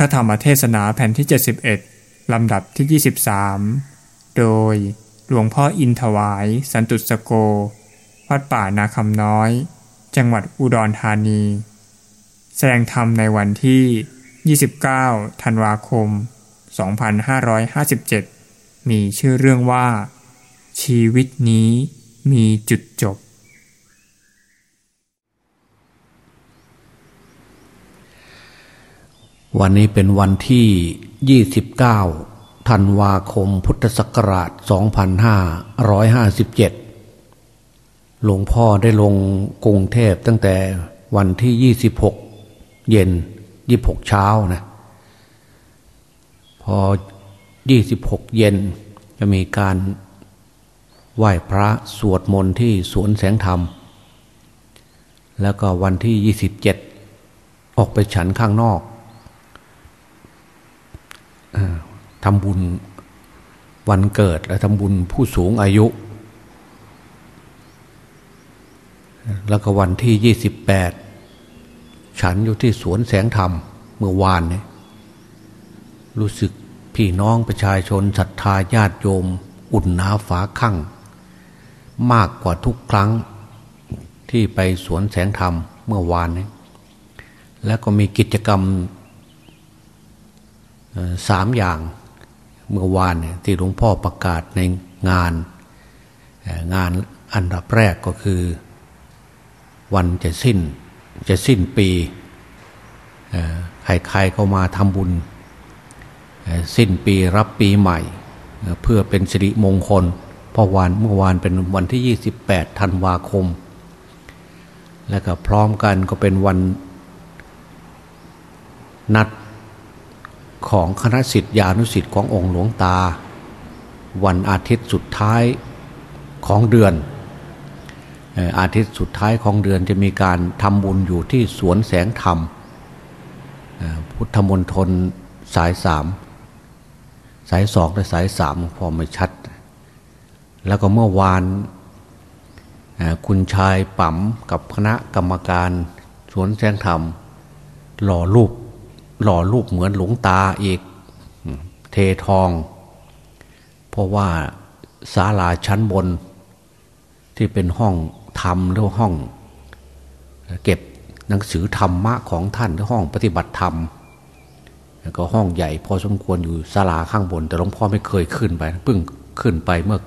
ระธรรมเทศนาแผ่นที่ 71 ลำดับที่ 23 โดยหลวงพ่ออินถวาย สันตุสโก วัดป่านาคำน้อย จังหวัดอุดรธานี แสดงธรรมในวันที่ 29 ธันวาคม 2557 มีชื่อเรื่องว่า ชีวิตนี้มีจุดจบ วันนี้เป็นวันที่ 29 ธันวาคม พุทธศักราช 2557 หลวงพ่อได้ลงกรุงเทพตั้งแต่วันที่ 26 เย็น 26 เช้านะ พอ 26 เย็นจะมีการไหว้พระสวดมนต์ที่สวนแสงธรรม แล้วก็วันที่ 27 ออกไปฉันข้างนอก ทำบุญวันเกิดและทำบุญผู้สูงอายุ แล้วก็วันที่ยี่สิบแปดฉันอยู่ที่สวนแสงธรรมเมื่อวานเนี่ยรู้สึกพี่น้องประชาชนศรัทธาญาติโยม อุ่นหนาฝาข้างมากกว่าทุกครั้งที่ไปสวนแสงธรรมเมื่อวานนี้แล้วก็มีกิจกรรม สามอย่างเมื่อวานเนี่ยที่หลวงพ่อประกาศในงานงานอันดับแรกก็คือ วันจะสิ้นจะสิ้นปีใครๆก็มาทำบุญ สิ้นปีรับปีใหม่ เพื่อเป็นสิริมงคลเพราะวันเมื่อวานเป็นวันที่ 28ธันวาคม และก็พร้อมกันก็เป็นวันนัด ของคณะสิทธิานุสิทธิ์ขององค์หลวงตา วันอาทิตย์สุดท้ายของเดือน อาทิตย์สุดท้ายของเดือนจะมีการทำบุญอยู่ที่สวนแสงธรรม พุทธมณฑลสายสามสายสองและสายสามพอไม่ชัด แล้วก็เมื่อวานคุณชายป๋มกับคณะกรรมการสวนแสงธรรมหล่อรูป หล่อรูปเหมือนหลวงตาอีกเททอง เพราะว่าศาลาชั้นบน ที่เป็นห้องธรรมหรือห้อง เก็บหนังสือธรรมะของท่านหรือห้องปฏิบัติธรรมแล้วก็ห้องใหญ่พอสมควรอยู่ศาลาข้างบน แต่หลวงพ่อไม่เคยขึ้นไปเพิ่งขึ้นไปเมื่อ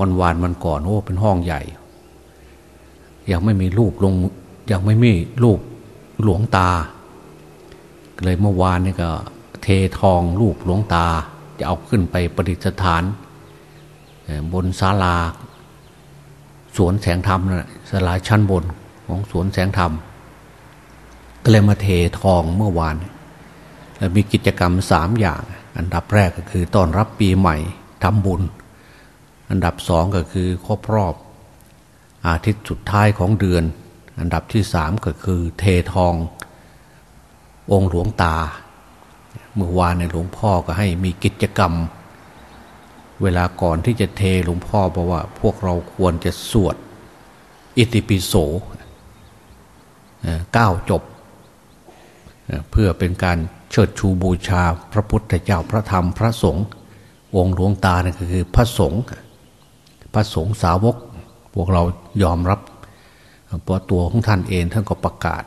วันวานมันก่อนโอ้เป็นห้องใหญ่ ยังไม่มีรูปลงยังไม่มีรูปหลวงตา เลยเมื่อวานนี่ก็ เททองรูปหลวงตา จะเอาขึ้นไปประดิษฐาน บนศาลา สวนแสงธรรมนะศาลาชั้นบนของสวนแสงธรรม ก็เลยมาเททองเมื่อวาน แล้วมีกิจกรรมสามอย่าง อันดับแรกก็คือต้อนรับปีใหม่ทำบุญ อันดับสองก็คือครบรอบ อาทิตย์สุดท้ายของเดือน อันดับที่สามก็คือเททอง องค์หลวงตา เมื่อวานในหลวงพ่อก็ให้มีกิจกรรม เวลาก่อนที่จะเทหลวงพ่อบอกว่า พวกเราควรจะสวด อิติปิโสเก้าจบ เพื่อเป็นการเชิดชูบูชาพระพุทธเจ้าพระธรรมพระสงฆ์องค์หลวงตาเนี่ยคือพระสงฆ์พระสงฆ์สาวก พวกเรายอมรับเพราะตัวของท่านเองท่านก็ประกาศ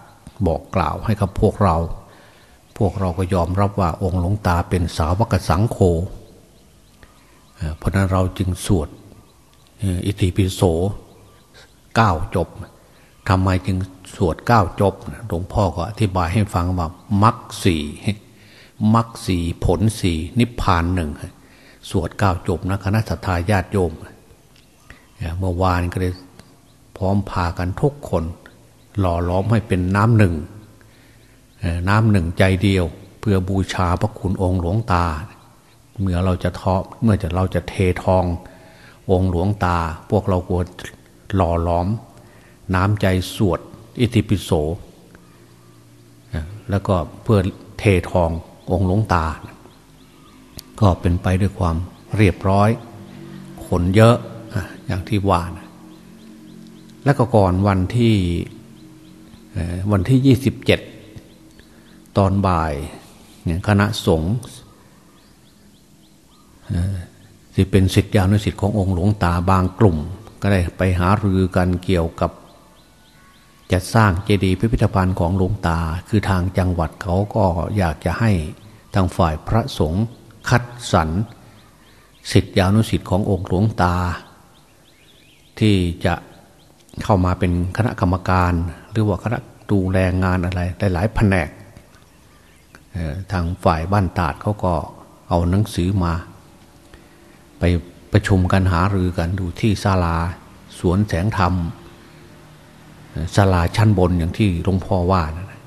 บอกกล่าวให้กับพวกเรา พวกเราก็ยอมรับว่าองค์หลวงตาเป็นสาวกสังโฆเพราะนั้นเราจึงสวดอิติปิโสเก้าจบทำไมจึงสวดเก้าจบหลวงพ่อก็อธิบายให้ฟังว่ามักสี่มักสี่ผลสี่นิพพานหนึ่งสวดเก้าจบนะคณะสัตยาญาติโยมเมื่อวานก็เลยพร้อมพากันทุกคน หล่อล้อมให้เป็นน้ำหนึ่ง น้ำหนึ่งใจเดียว เพื่อบูชาพระคุณองค์หลวงตา เมื่อเราจะทอเมื่อจะเราจะเททอง องค์หลวงตา พวกเราควรหล่อล้อม น้ำใจสวดอิติปิโสแล้วก็เพื่อเททององค์หลวงตา ก็เป็นไปด้วยความเรียบร้อยขนเยอะอย่างที่ว่านะแล้วก็ก่อนวันที่วันที่ยี่สิบเจ็ด ตอนบ่ายคณะสงฆ์ที่เป็นสิทธิอนุสิทธิ์ขององค์หลวงตาบางกลุ่ม ก็ได้ไปหารือกันเกี่ยวกับจะสร้างเจดีย์พิพิธภัณฑ์ของหลวงตา คือทางจังหวัดเขาก็อยากจะให้ทางฝ่ายพระสงฆ์คัดสรรสิทธิอนุสิทธิ์ขององค์หลวงตา ที่จะเข้ามาเป็นคณะกรรมการ หรือว่าคณะดูแลงานอะไรหลายๆแผนก ทางฝ่ายบ้านตาดเขาก็เอาหนังสือมา ไปประชุมกันหารือกันดูที่ศาลาสวนแสงธรรมศาลาชั้นบนอย่างที่หลวงพ่อว่านะ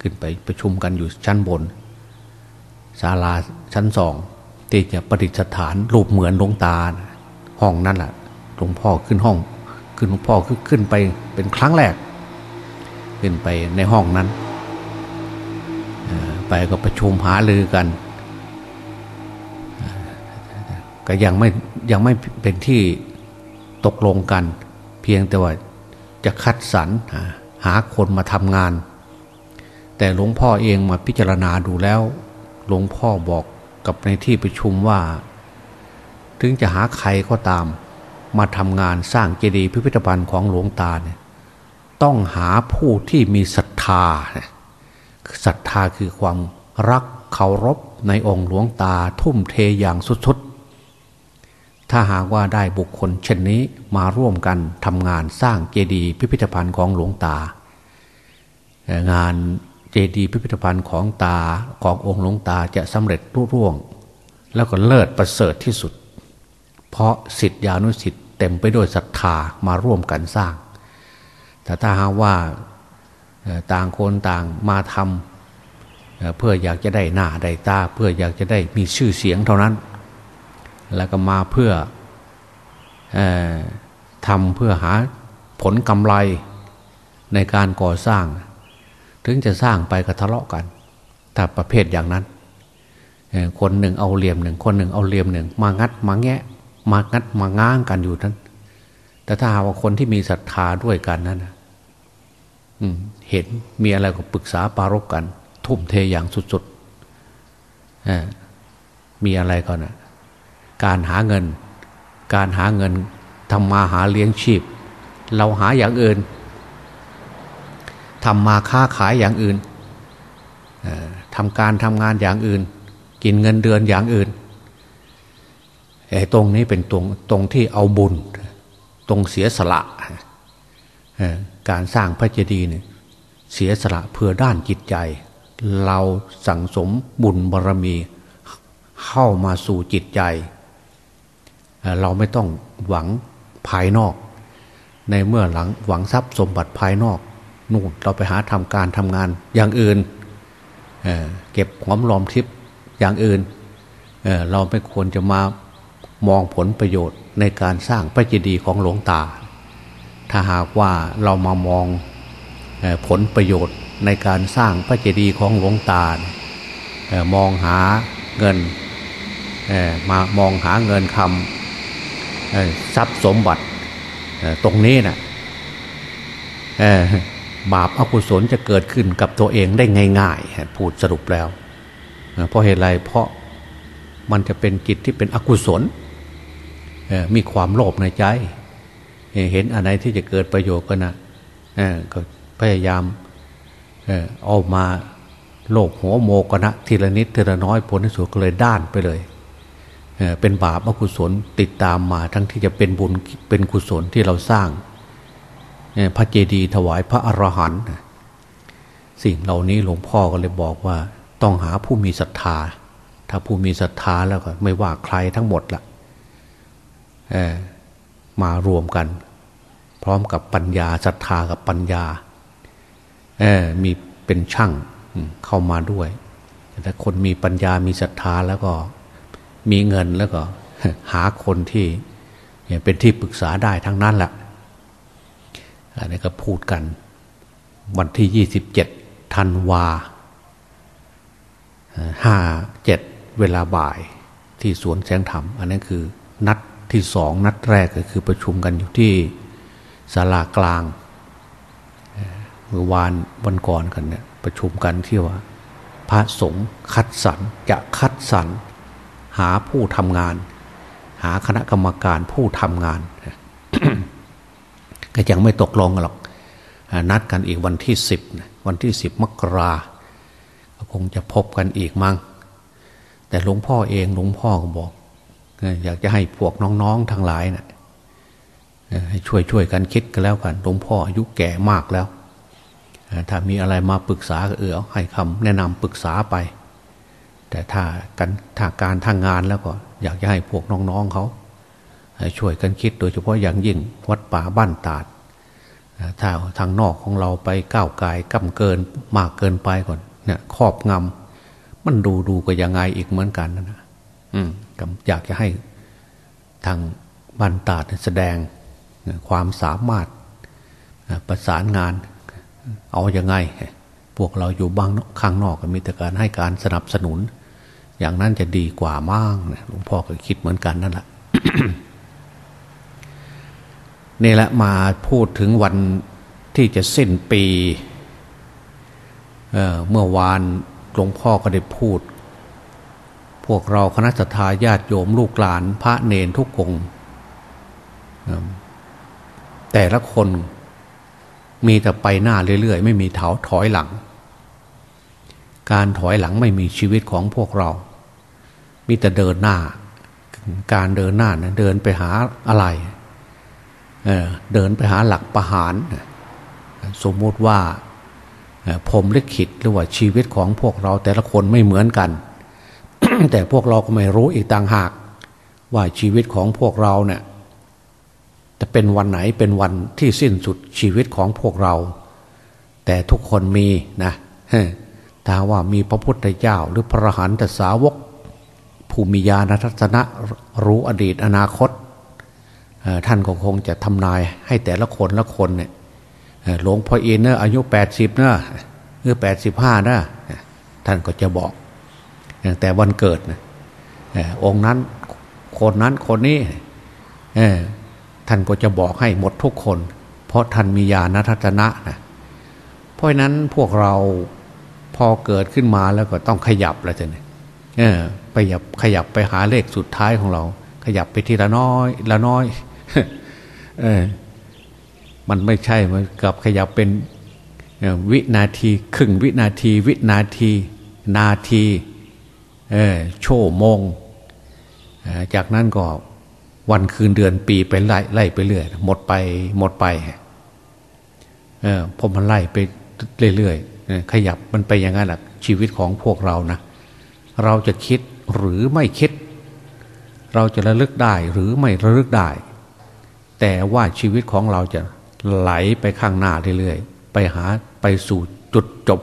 ขึ้นไปประชุมกันอยู่ชั้นบนศาลาชั้นสองที่จะประดิษฐานรูปเหมือนหลวงตาห้องนั่นแหละหลวงพ่อขึ้นห้อง ขึ้นหลวงพ่อขึ้นไปเป็นครั้งแรก ขึ้นไปในห้องนั้น ไปก็ประชุมหาลือกัน ก็ยังไม่ยังไม่เป็นที่ตกลงกัน เพียงแต่ว่าจะคัดสรรหาคนมาทำงาน แต่หลวงพ่อเองมาพิจารณาดูแล้ว หลวงพ่อบอกกับในที่ประชุมว่า ถึงจะหาใครก็ตาม มาทำงานสร้างเจดีย์พิพิธภัณฑ์ของหลวงตาเนี่ยต้องหาผู้ที่มีศรัทธา ศรัทธาคือความรักเคารพในองค์หลวงตาทุ่มเทอย่างสุดๆ ถ้าหากว่าได้บุคคลเช่นนี้มาร่วมกันทำงานสร้างเจดีย์พิพิธภัณฑ์ของหลวงตา งานเจดีย์พิพิธภัณฑ์ของตาขององค์หลวงตาจะสำเร็จรุ่ร่วง แล้วก็เลิศประเสริฐที่สุด เพราะสิทธิานุสิทธิ์เต็มไปด้วยศรัทธามาร่วมกันสร้าง แต่ถ้าหากว่า ต่างคนต่างมาทำเพื่ออยากจะได้หน้าได้ตา เพื่ออยากจะได้มีชื่อเสียงเท่านั้น แล้วก็มาเพื่ออทำเพื่อหาผลกำไรในการก่อสร้าง ถึงจะสร้างไปก็ทะเลาะกัน แต่ประเภทอย่างนั้น คนหนึ่งเอาเหลี่ยมหนึ่ง คนหนึ่งเอาเหลี่ยมหนึ่ง มางัดมาแงะ มางัดมาง้างกันอยู่นั้น แต่ถ้าหากว่าคนที่มีศรัทธาด้วยกันนั้น เห็นมีอะไรก็ปรึกษาปารกกัน ทุ่มเทอย่างสุดๆมีอะไรก็นะการหาเงิน การหาเงินทำมาหาเลี้ยงชีพ เราหาอย่างอื่นทำมาค้าขายอย่างอื่นทำการทำงานอย่างอื่น กินเงินเดือนอย่างอื่นไอ้ตรงนี้เป็นตรงตรงที่เอาบุญ ตรงเสียสละ การสร้างพระเจดีย์เนี่ยเสียสละเพื่อด้านจิตใจ เราสั่งสมบุญบารรมีเข้ามาสู่จิตใจ เราไม่ต้องหวังภายนอก ในเมื่อหลังหวังทรัพย์สมบัติภายนอกนู่นเราไปหาทำการทำงานอย่างอื่นเเก็บหอมรอมทิพย์อย่างอื่นเเราไม่ควรจะมามองผลประโยชน์ในการสร้างพระเจดีย์ของหลวงตา ถ้าหากว่าเรามามองผลประโยชน์ในการสร้างพระเจดีย์ของหลวงตา มองหาเงินมามองหาเงินคำทรัพย์สมบัติตรงนี้นะบาปอกุศลจะเกิดขึ้นกับตัวเองได้ง่ายๆพูดสรุปแล้ว เพราะเหตุไรเพราะมันจะเป็นจิตที่เป็นอกุศลมีความโลภในใจ เห็นอะไรที่จะเกิดประโยชน์ก็นะก็พยายามเอามาโลกหัวโมกนะทีละนิดทีละน้อยผลที่สุดก็เลยด้านไปเลยเป็นบาปอกุศลติดตามมาทั้งที่จะเป็นบุญเป็นกุศลที่เราสร้างพระเจดีย์ถวายพระอรหันต์สิ่งเหล่านี้หลวงพ่อก็เลยบอกว่า ต้องหาผู้มีศรัทธา ถ้าผู้มีศรัทธาแล้วก็ไม่ว่าใครทั้งหมดละ มารวมกัน พร้อมกับปัญญาศรัทธากับปัญญาเออมีเป็นช่างเข้ามาด้วยแต่คนมีปัญญามีศรัทธาแล้วก็มีเงินแล้วก็ หาคนที่เป็นที่ปรึกษาได้ทั้งนั้นแหละอันนี้ก็พูดกัน วันที่ยี่สิบเจ็ดธันวาห้าเจ็ดเวลาบ่ายที่สวนแสงธรรม อันนี้คือนัด ที่สองนัดแรกก็คือประชุมกันอยู่ที่ศาลากลางเมื่อวานวันก่อนกันเนี่ยประชุมกันที่ว่า พระสงฆ์คัดสรรจะคัดสรรหาผู้ทำงาน หาคณะกรรมการผู้ทำงานก็ยังไม่ตกลงกันหรอกนัดกันอีกวันที่สิบวันที่สิบมกราคงจะพบกันอีกมั้งแต่หลวงพ่อเองหลวงพ่อก็บอก อยากจะให้พวกน้องๆทั้งหลายนะ่ะให้ช่วยช่วยกันคิดกันแล้วกันหลวงพ่ออายุแก่มากแล้ว ถ้ามีอะไรมาปรึกษาก็เออให้คำแนะนำปรึกษาไป แต่ถ้ากันถ้าการทางงานแล้วก็ อยากจะให้พวกน้องๆเขาช่วยกันคิดโดยเฉพาะอย่างยิ่งวัดป่าบ้านตาดถ้าทางนอกของเราไปก้าวไกลกำเกินมากเกินไปก่อน เนี่ยครอบงำมันดูดูก็ยังไงอีกเหมือนกันนะอืม อยากจะให้ทางบ้านตาดแสดงความสามารถประสานงานเอาอยัางไง พวกเราอยู่บ้างข้างนอกก็มีแต่การให้การสนับสนุน อย่างนั้นจะดีกว่ามากหลวงพ่อก็คิดเหมือนกันนั่นแหละนี่แหละมาพูดถึงวันที่จะสิ้นปีเเมื่อวานหลวงพ่อก็ได้พูด พวกเราคณะทาญาติโยมลูกหลานพระเนนทุกองแต่ละคนมีแต่ไปหน้าเรื่อยๆ ไม่มีเถาถอยหลัง การถอยหลังไม่มีชีวิตของพวกเรา มีแต่เดินหน้า การเดินหน้านะเดินไปหาอะไรเเดินไปหาหลักประหาร สมมติว่าผมลิขิตหรือว่าชีวิตของพวกเราแต่ละคนไม่เหมือนกัน แต่พวกเราก็ไม่รู้อีกต่างหาก ว่าชีวิตของพวกเราเนี่ยจะเป็นวันไหนเป็นวันที่สิ้นสุดชีวิตของพวกเรา แต่ทุกคนมีนะถ้าว่ามีพระพุทธเจ้าหรือพระหันตสาวกภูมิญาณทัศนะรู้อดีตอนาคต ท่านก็คงจะทำนายให้แต่ละคนละคนเนี่ยหลวงพ่ออินเนออายุแปดสิบเนอะหรือแปดสิบห้านะท่านก็จะบอก แต่วันเกิดนะองค์นั้นคนนั้นคนนี้ท่านก็จะบอกให้หมดทุกคน เพราะท่านมีญาณทัศนะนะเพราะนั้นพวกเราพอเกิดขึ้นมาแล้วก็ต้องขยับแล้วจะเนี่ยไปขยับขยับไปหาเลขสุดท้ายของเรา ขยับไปทีละน้อยละน้อยเออมันไม่ใช่มันกับขยับเป็นวินาทีครึ่งวินาที วินาที นาที ชั่วโมง จากนั้นก็วันคืนเดือนปีไปไล่ไล่ไปเรื่อยหมดไปหมดไปเออพอมันไล่ไปเรื่อยๆขยับมันไปอย่างนั้นแหละชีวิตของพวกเรานะเราจะคิดหรือไม่คิด เราจะระลึกได้หรือไม่ระลึกได้ แต่ว่าชีวิตของเราจะไหลไปข้างหน้าเรื่อยๆไปหาไปสู่จุดจบ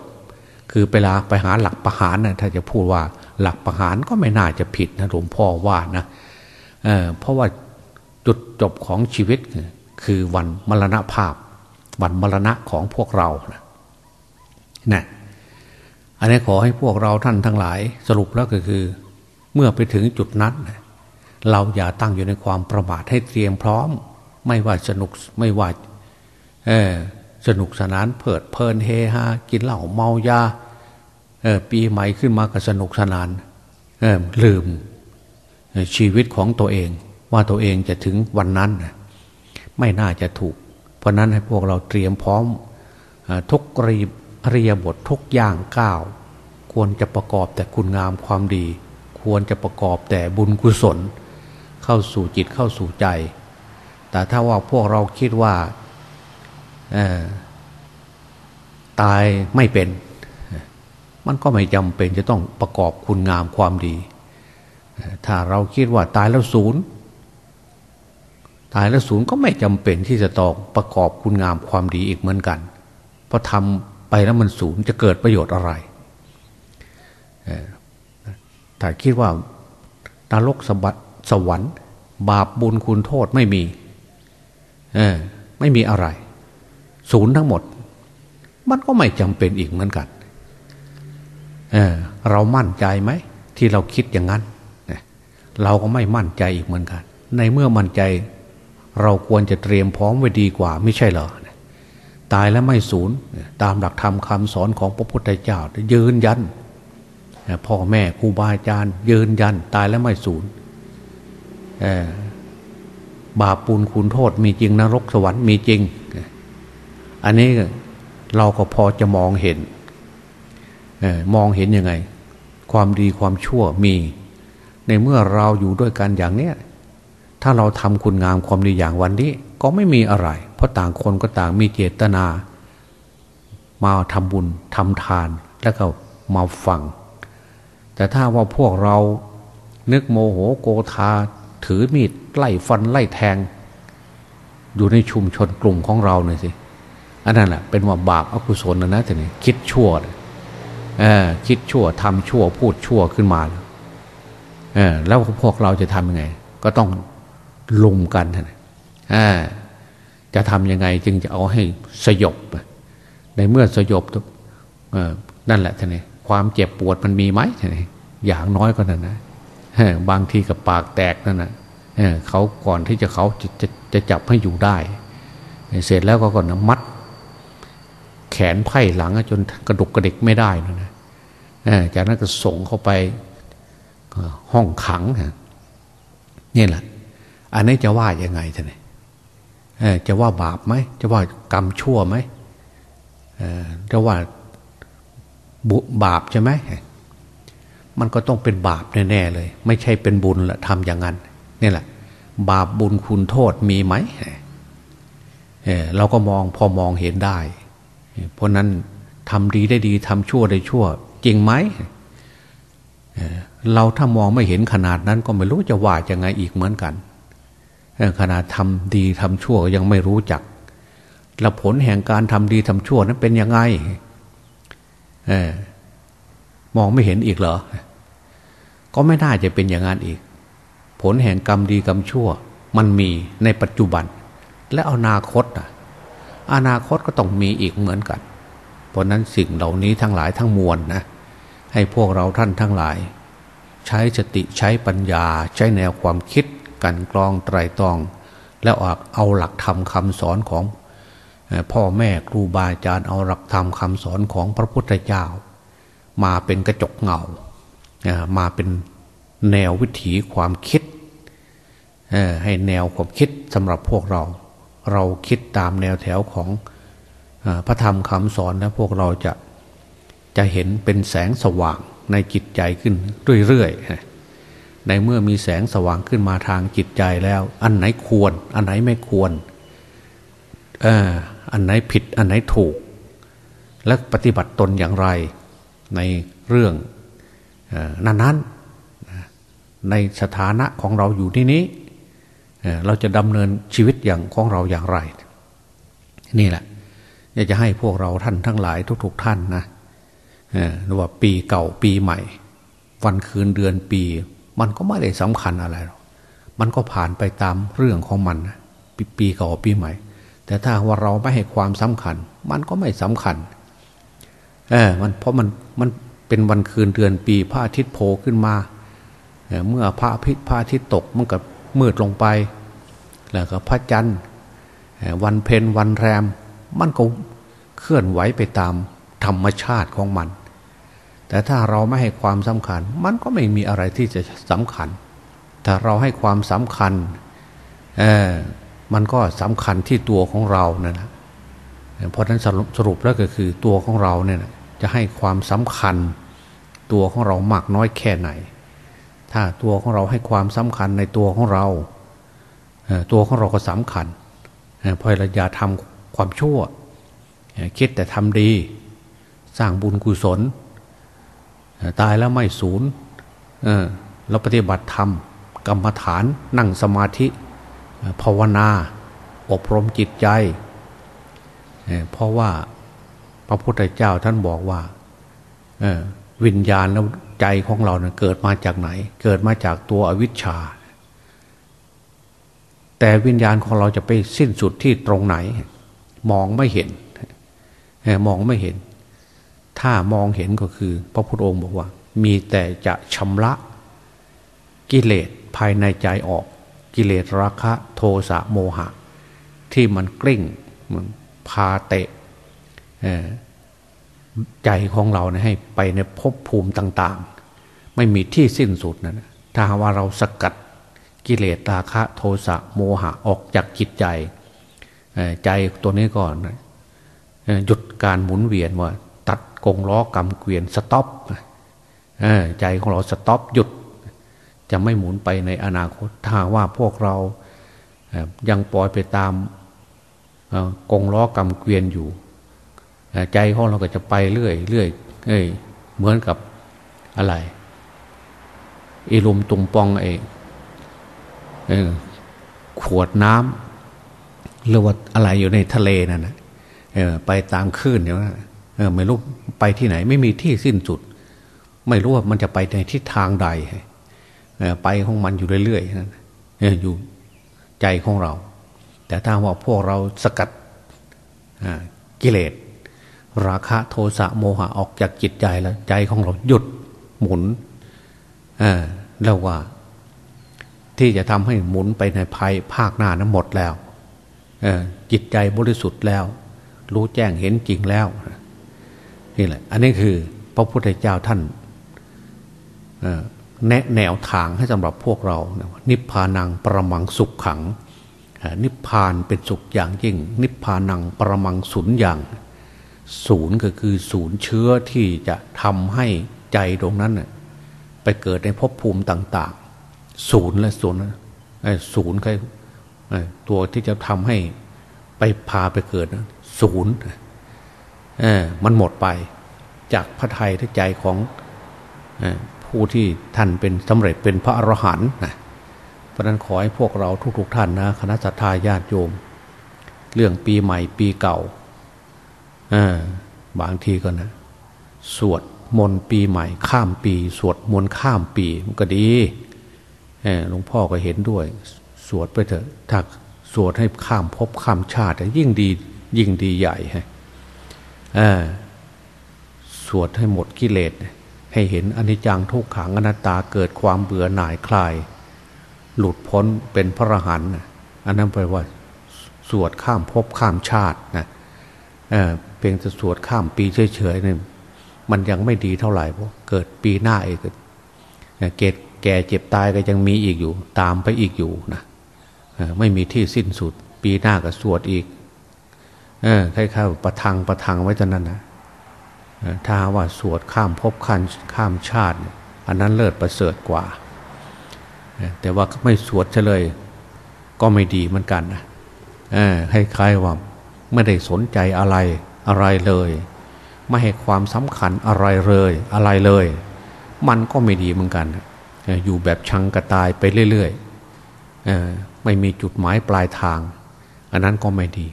คือเวลาไปหาหลักประหารนะถ้าจะพูดว่า หลักประหารก็ไม่น่าจะผิดนะหลวงพ่อว่านะเเพราะว่าจุดจบของชีวิตคือวันมรณภาพ วันมรณะของพวกเรานะนะอันนี้ขอให้พวกเราท่านทั้งหลายสรุปแล้วก็คือ เมื่อไปถึงจุดนั้น เราอย่าตั้งอยู่ในความประมาทให้เตรียมพร้อม ไม่ว่าสนุกไม่ว่าสนุกสนานเพิดเพลินเฮฮากินเหล้าเมายา ปีใหม่ขึ้นมาก็สนุกสนานลืมชีวิตของตัวเอง ว่าตัวเองจะถึงวันนั้น ไม่น่าจะถูก เพราะนั้นให้พวกเราเตรียมพร้อมทุกรีเรียบททุกอย่างก้าวควรจะประกอบแต่คุณงามความดี ควรจะประกอบแต่บุญกุศล เข้าสู่จิตเข้าสู่ใจ แต่ถ้าว่าพวกเราคิดว่าตายไม่เป็น มันก็ไม่จำเป็นจะต้องประกอบคุณงามความดี ถ้าเราคิดว่าตายแล้วศูนย์ตายแล้วศูนย์ก็ไม่จำเป็นที่จะต้องประกอบคุณงามความดีอีกเหมือนกัน เพราะทำไปแล้วมันศูนย์จะเกิดประโยชน์อะไรถ้าคิดว่านรกสบัดสวรรค์ บาปบุญคุณโทษไม่มีไม่มีอะไร ศูนย์ทั้งหมด มันก็ไม่จำเป็นอีกเหมือนกัน เเรามั่นใจไหม ที่เราคิดอย่างนั้น เราก็ไม่มั่นใจอีกเหมือนกัน ในเมื่อมั่นใจ เราควรจะเตรียมพร้อมไว้ดีกว่า ไม่ใช่เหรอตายแล้วไม่สูญตามหลักธรรมคาสอนของพระพุทธเจ้า ยืนยันพ่อแม่ครูบาอาจารย์ ยืนยัน ตายแล้วไม่สูญบาปปูนคุณโทษ มีจริงนรกสวรรค์มีจริง อันนี้เราก็พอจะมองเห็น มองเห็นยังไง ความดีความชั่วมี ในเมื่อเราอยู่ด้วยกันอย่างเนี้ยถ้าเราทำคุณงามความดีอย่างวันนี้ ก็ไม่มีอะไร เพราะต่างคนก็ต่างมีเจตนา มาทำบุญทำทานแล้วก็มาฟัง แต่ถ้าว่าพวกเรานึกโมโหโกธาถือมีดไล่ฟันไล่แทง อยู่ในชุมชนกลุ่มของเราเนี่ยสิอันนั้นแหละเป็นว่าบาปอกุศลนะนะทีนี้คิดชั่วเออ คิดชั่วทำชั่วพูดชั่วขึ้นมาเออแล้วพวกเราจะทำยังไง ก็ต้องลุมกันนจะทำยังไงจึงจะเอาให้สยบ ในเมื่อสยบนั่นแหละท่านนี่ความเจ็บปวดมันมีไหมท่านนี่อย่างน้อยก็นั่นนะบางทีกับปากแตกนั่นนะเขาก่อนที่จะเขาจะจะจะจับให้อยู่ได้ เสร็จแล้วก็ก่อนมัด แขนไพ่หลังจนกระดุกกระดิกไม่ได้นะนะจากนั้นก็ส่งเข้าไปห้องขังนี่แหละ อันนี้จะว่ายังไงท่านจะว่าบาปไหม จะว่ากรรมชั่วไหมจะว่าบาปใช่ไหมมันก็ต้องเป็นบาปแน่ๆเลย ไม่ใช่เป็นบุญละทำอย่างนั้นนี่แหละ บาปบุญคุณโทษมีไหมเเราก็มองพอมองเห็นได้ เพราะนั้นทำดีได้ดีทำชั่วได้ชั่ว จริงไหมเราถ้ามองไม่เห็นขนาดนั้นก็ไม่รู้จะว่ายังไงอีกเหมือนกันขนาดทำดีทำชั่วยังไม่รู้จักแล้วผลแห่งการทำดีทำชั่วนั้นเป็นยังไงมองไม่เห็นอีกเหรอ ก็ไม่น่าจะเป็นอย่างนั้นอีก ผลแห่งกรรมดีกรรมชั่ว มันมีในปัจจุบัน และอนาคตอะ อนาคตก็ต้องมีอีกเหมือนกัน เพราะนั้นสิ่งเหล่านี้ทั้งหลายทั้งมวลนะให้พวกเราท่านทั้งหลาย ใช้สติใช้ปัญญาใช้แนวความคิดกันกรองไตรตรอง แล้วออกเอาหลักธรรมคำสอนของพ่อแม่ครูบาอาจารย์เอาหลักธรรมคำสอนของพระพุทธเจ้า มาเป็นกระจกเงามาเป็นแนววิถีความคิดให้แนวความคิดสำหรับพวกเรา เราคิดตามแนวแถวของพระธรรมคำสอนแล้วพวกเราจะจะเห็นเป็นแสงสว่างในจิตใจขึ้นเรื่อยๆในเมื่อมีแสงสว่างขึ้นมาทางจิตใจแล้ว อันไหนควร อันไหนไม่ควรอันไหนผิดอันไหนถูก และปฏิบัติตนอย่างไรในเรื่องนั้นๆในสถานะของเราอยู่ที่นี้ เราจะดำเนินชีวิตอย่างของเราอย่างไร นี่แหละอยากจะให้พวกเราท่านทั้งหลายทุก ๆ ท่านนะว่าปีเก่าปีใหม่ วันคืนเดือนปี มันก็ไม่ได้สำคัญอะไรหรอกมันก็ผ่านไปตามเรื่องของมันปปีเก่าปีใหม่ แต่ถ้าว่าเราไม่ให้ความสำคัญ มันก็ไม่สำคัญเออมันเพราะมันมันเป็นวันคืนเดือนปีพระอาทิตย์โผล่ขึ้นมาเเมื่อพระอาทิตย์พระอาทิตย์ตกมันก็มืดลงไป แล้วก็พระจันทร์วันเพ็ญวันแรม มันก็เคลื่อนไหวไปตามธรรมชาติของมัน แต่ถ้าเราไม่ให้ความสำคัญ มันก็ไม่มีอะไรที่จะสำคัญ ถ้าเราให้ความสำคัญเออมันก็สำคัญที่ตัวของเรานั่นะเพราะนั้นสรุปแล้วก็คือตัวของเราเนี่ยจะให้ความสำคัญ ตัวของเรามากน้อยแค่ไหน ถ้าตัวของเราให้ความสำคัญในตัวของเรา ตัวของเราก็สำคัญพอเราอย่าทำความชั่ว คิดแต่ทำดี สร้างบุญกุศล ตายแล้วไม่สูญเราปฏิบัติธรรม กรรมฐานนั่งสมาธิ ภาวนา อบรมจิตใจ เพราะว่าพระพุทธเจ้าท่านบอกว่าวิญญาณแล้วใจของเราเนี่ยเกิดมาจากไหน เกิดมาจากตัวอวิชชา แต่วิญญาณของเราจะไปสิ้นสุดที่ตรงไหน มองไม่เห็นมองไม่เห็น ถ้ามองเห็นก็คือ พระพุทธองค์บอกว่า มีแต่จะชำระกิเลสภายในใจออก กิเลสราคะโทสะโมหะ ที่มันกลิ้งพาเตะใจของเราให้ไปในภพภูมิต่าง ๆ ไม่มีที่สิ้นสุดนะถ้าว่าเราสกัด กิเลสราคะโทสะโมหะออกจากจิตใจ ใจตัวนี้ก่อนหยุดการหมุนเวียนว่า ตัดกงล้อกำเกวียนสต็อปใจของเราสต็อปหยุด จะไม่หมุนไปในอนาคตถ้าว่าพวกเรายังปล่อยไปตามกงล้อกำเกวียนอยู่ ใจของเราก็จะไปเรื่อยเรื่อยเอ้ยเหมือนกับอะไรอีลุมตุงปองไอ้ ขวดน้ำหรือว่าอะไรอยู่ในทะเลนั่นนะไปตามคลื่นอย่างนั้นไม่รู้ไปที่ไหน ไม่มีที่สิ้นสุด ไม่รู้ว่ามันจะไปในทิศทางใดไปของมันอยู่เรื่อยๆนั่นอยู่ใจของเรา แต่ถ้าว่าพวกเราสกัดกิเลสราคะโทสะโมหะออกจากจิตใจแล้ว ใจของเราหยุดหมุนแล้วว่า ที่จะทำให้หมุนไปในภายภาคหน้านั้นหมดแล้วจิตใจบริสุทธิ์แล้ว รู้แจ้งเห็นจริงแล้วนี่แหละ อันนี้คือพระพุทธเจ้าท่านแนะแนวทางให้สำหรับพวกเรา นิพพานังประมังสุขขัง นิพพานเป็นสุขอย่างยิ่ง นิพพานังประมังศูนย์อย่าง ศูนย์ก็คือศูนย์เชื้อที่จะทำให้ใจตรงนั้น ไปเกิดในภพภูมิต่าง ศูนย์และศูนย์ศูนย์คือตัวที่จะทำให้ไปพาไปเกิดศูนย์มันหมดไปจากพระไทยที่ใจของผู้ที่ท่านเป็นสำเร็จเป็นพระอรหันต์นะเพราะนั้นขอให้พวกเราทุกๆท่านนะคณะสัตยาญาติโยม เรื่องปีใหม่ปีเก่าบางทีก็นะ สวดมนต์ปีใหม่ ข้ามปี สวดมนต์ข้ามปีมันก็ดี หลวงพ่อก็เห็นด้วย สวดไปเถอะถ้าสวดให้ข้ามภพข้ามชาติ ยิ่งดียิ่งดีใหญ่ฮะสวดให้หมดกิเลสให้เห็นอนิจจังทุกขังอนัตตาเกิดความเบื่อหน่ายคลาย หลุดพ้นเป็นพระอรหันต์อันนั้นแปลว่า สวดข้ามภพข้ามชาตินะเเพียงจะสวดข้ามปีเฉยๆเนี่ยมันยังไม่ดีเท่าไหร่เพราะเกิดปีหน้าเอีกเกต แก่เจ็บตายก็ยังมีอีกอยู่ ตามไปอีกอยู่นะไม่มีที่สิ้นสุด ปีหน้าก็สวดอีกเออคล้ายๆประทังประทังไว้จนนั้นนะถ้าว่าสวดข้ามภพข้ามข้ามชาติ อันนั้นเลิศประเสริฐกว่า แต่ว่าไม่สวดเฉลย ก็ไม่ดีเหมือนกันนะคล้ายๆว่าไม่ได้สนใจอะไรอะไรเลย ไม่ให้ความสำคัญอะไรเลยอะไรเลย มันก็ไม่ดีเหมือนกัน อยู่แบบชังกระตายไปเรื่อยๆไม่มีจุดหมายปลายทาง อันนั้นก็ไม่ดี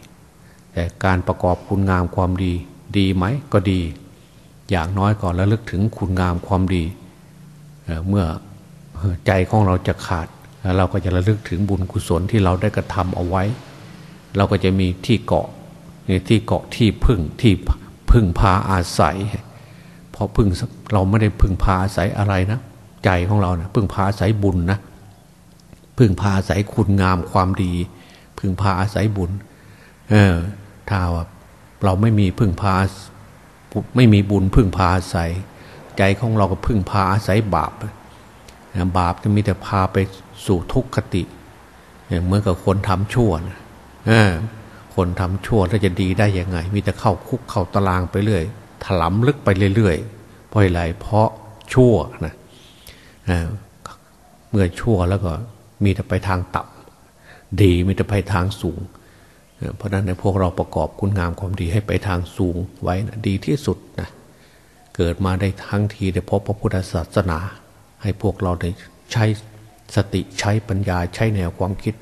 แต่การประกอบคุณงามความดี ดีไหมก็ดี อย่างน้อยก่อนแล้วลึกถึงคุณงามความดีเมื่อใจของเราจะขาด เราก็จะระลึกถึงบุญกุศลที่เราได้กระทำเอาไว้ เราก็จะมีที่เกาะที่เกาะที่พึ่งที่พึ่งพาอาศัย เพราะพึ่งเราไม่ได้พึ่งพาอาศัยอะไรนะ ใจของเรานะพึ่งพาอาศัยบุญนะพึ่งพาอาศัยคุณงามความดี พึ่งพาอาศัยบุญ เออถ้าว่าเราไม่มีพึ่งพาไม่มีบุญพึ่งพาอาศัย ใจของเราก็พึ่งพาอาศัยบาปบาปจะมีแต่พาไปสู่ทุกขติเหมือนกับคนทำชั่วนะคนทำชั่วแล้วจะดีได้ยังไง มีแต่เข้าคุกเข้าตารางไปเรื่อยถลำลึกไปเรื่อยๆเพราะอะไรเพราะชั่วนะ เมื่อชั่วแล้วก็มีแต่ไปทางต่ำดีมีแต่ไปทางสูง เพราะนั้นในพวกเราประกอบคุณงามความดีให้ไปทางสูงไว้นะดีที่สุดนะเกิดมาได้ทั้งทีได้พบพระพุทธศาสนา ให้พวกเราได้ใช้สติใช้ปัญญาใช้แนวความคิด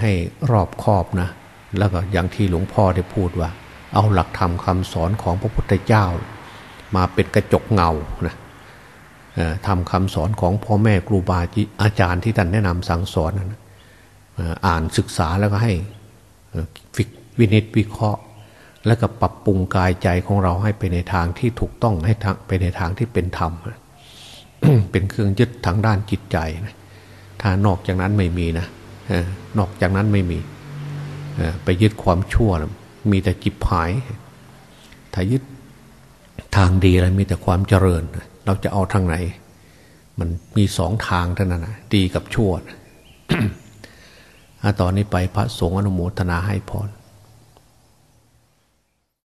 ให้รอบคอบนะ แล้วก็อย่างที่หลวงพ่อได้พูดว่า เอาหลักธรรมคาสอนของพระพุทธเจ้า มาเป็นกระจกเงานะ ทำคำสอนของพ่อแม่ครูบาอาจารย์ที่ท่านแนะนำสั่งสอนนะอ่านศึกษาแล้วก็ให้ฟิกวินิจวิเคราะห์ แล้วก็ปรับปรุงกายใจของเราให้ไปในทางที่ถูกต้องให้ไปในทางที่เป็นธรรม เป็นเครื่องยึดทางด้านจิตใจนะถ้านอกจากนั้นไม่มีนะนอกจากนั้นไม่มีไปยึดความชั่วมีแต่จิบหาย ถ้ายึดทางดีแล้วมีแต่ความเจริญ เราจะเอาทางไหน มันมีสองทางเท่านั้นนะดีกับชั่วตอนนี้ไปพระสงฆ์อนุโมทนาให้พร